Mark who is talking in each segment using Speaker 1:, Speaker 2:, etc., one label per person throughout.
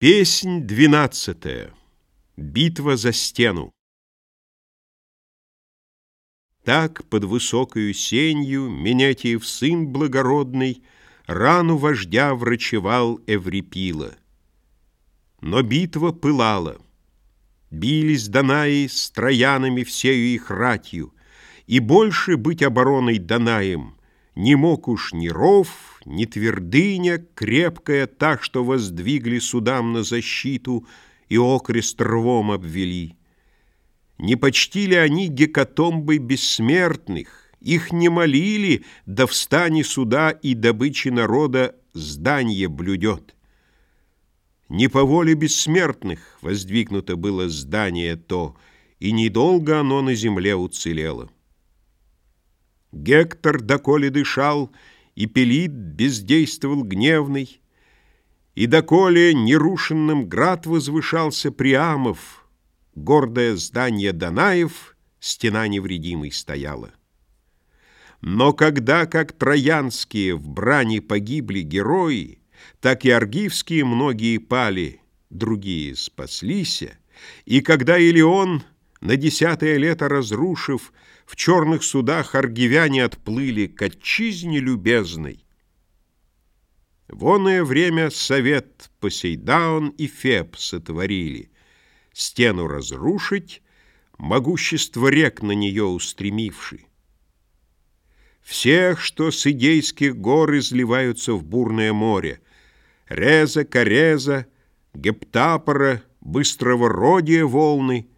Speaker 1: Песнь двенадцатая. Битва за стену. Так под высокою сенью Менетиев сын благородный Рану вождя врачевал Эврипила. Но битва пылала. Бились Данаи с троянами всею их ратью, И больше быть обороной Данаем Не мог уж ни ров, ни твердыня крепкая, так, что воздвигли судам на защиту и окрест рвом обвели. Не почтили они гекатомбы бессмертных, их не молили, да в стане суда и добычи народа здание блюдет. Не по воле бессмертных воздвигнуто было здание то, и недолго оно на земле уцелело. Гектор, доколе дышал, и Пелит бездействовал гневный, И доколе нерушенным град возвышался Приамов, Гордое здание Данаев, стена невредимой стояла. Но когда, как троянские, в брани погибли герои, Так и аргивские многие пали, другие спаслися, И когда Илеон, на десятое лето разрушив, в черных судах аргивяне отплыли к отчизне любезной. Воное время совет Посейдаон и Феб сотворили, стену разрушить, могущество рек на нее устремивши. Всех, что с идейских гор изливаются в бурное море, Реза, Кореза, Гептапора, быстрого родия волны —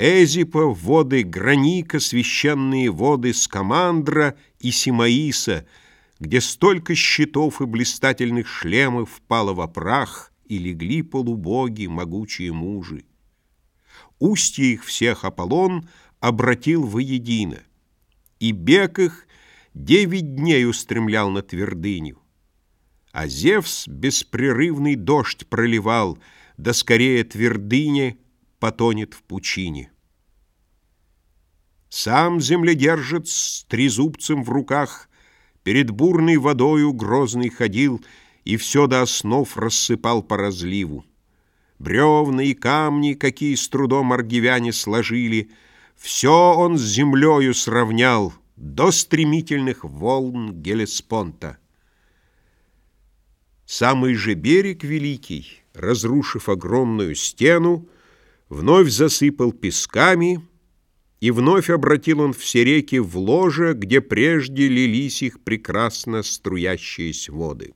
Speaker 1: Эзипа, воды Граника, священные воды Скамандра и Симаиса, где столько щитов и блистательных шлемов впало во прах и легли полубоги, могучие мужи. Устье их всех Аполлон обратил воедино, и бег их девять дней устремлял на твердыню. А Зевс беспрерывный дождь проливал, да скорее твердыне — потонет в пучине. Сам земледержец с трезубцем в руках Перед бурной водою грозный ходил И все до основ рассыпал по разливу. Бревна и камни, какие с трудом аргивяне сложили, Все он с землею сравнял До стремительных волн Гелеспонта. Самый же берег великий, разрушив огромную стену, вновь засыпал песками, и вновь обратил он все реки в ложе, где прежде лились их прекрасно струящиеся воды.